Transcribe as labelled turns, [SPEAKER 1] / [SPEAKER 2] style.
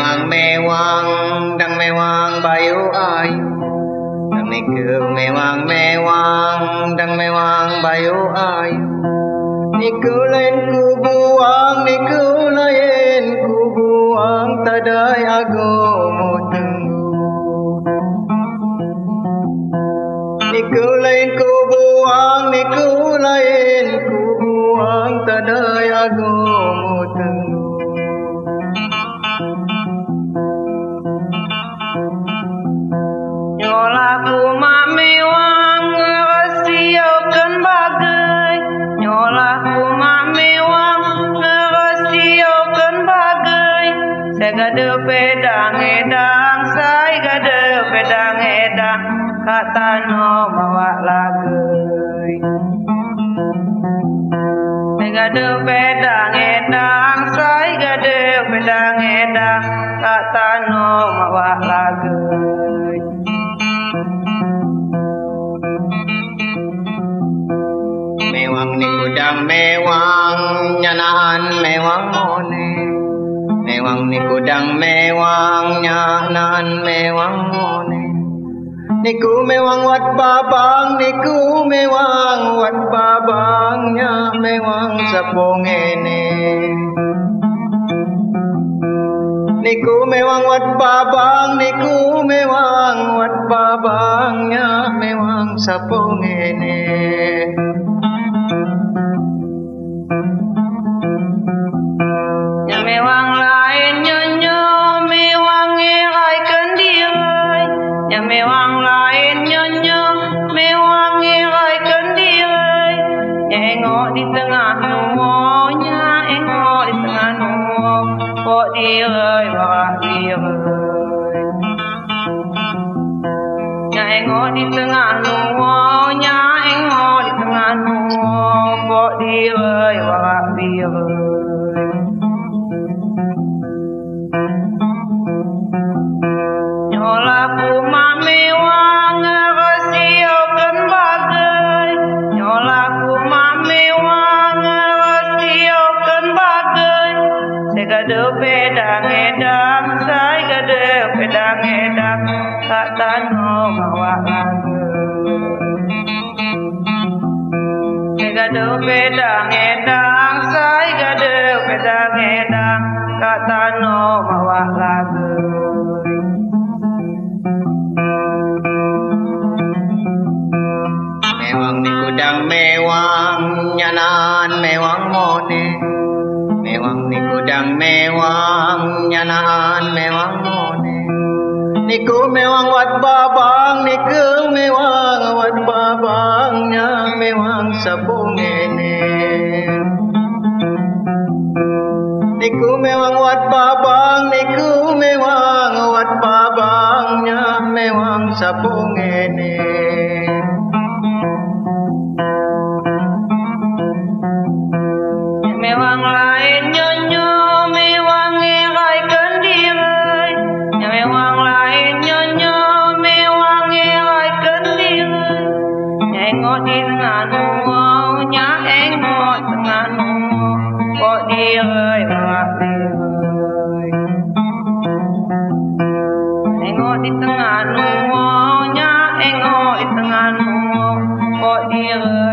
[SPEAKER 1] hoàng mê hoàng đăng mê hoàng bà yêu ai đăng mê cường mê hoàng mê hoàng đăng mê hoàng bà yêu ai ni cứu lên cu bu hoàng ni cứu lên cu bu hoàng ta đời ago một từng ni cứu lên cu bu hoàng ni cứu lên cu bu hoàng ta đời ago một từng
[SPEAKER 2] gade pedang edang sai gade pedang edang kata no mawa lagui gade pedang edang sai gade pedang edang kata no mawa lagu.
[SPEAKER 1] mewang ni gudang mewang nyanaan mewang mone Mewang ni kudang mewang nyanaan mewang mone. Niku mewang wat babang niku mewang wat babangnya mewang sapong ene. Niku mewang wat babang niku mewang wat babangnya mewang sapong ene
[SPEAKER 2] ngo di tengah nuwo nya ngo di tengah nuwo kok dilewat biru bawa lagu Saya gada pedang edang Saya gada pedang edang Tak tano bawa lagu
[SPEAKER 1] Mewang ni kudang mewang nyanaan mewang mone Mewang ni kudang mewang nyanaan mewang mone Niku mewang wat babang niku mewang wat babangnya mewang sabung ene Niku mewang wat babang niku mewang wat babangnya mewang sabung ene
[SPEAKER 2] Mewang lain mère. Euh,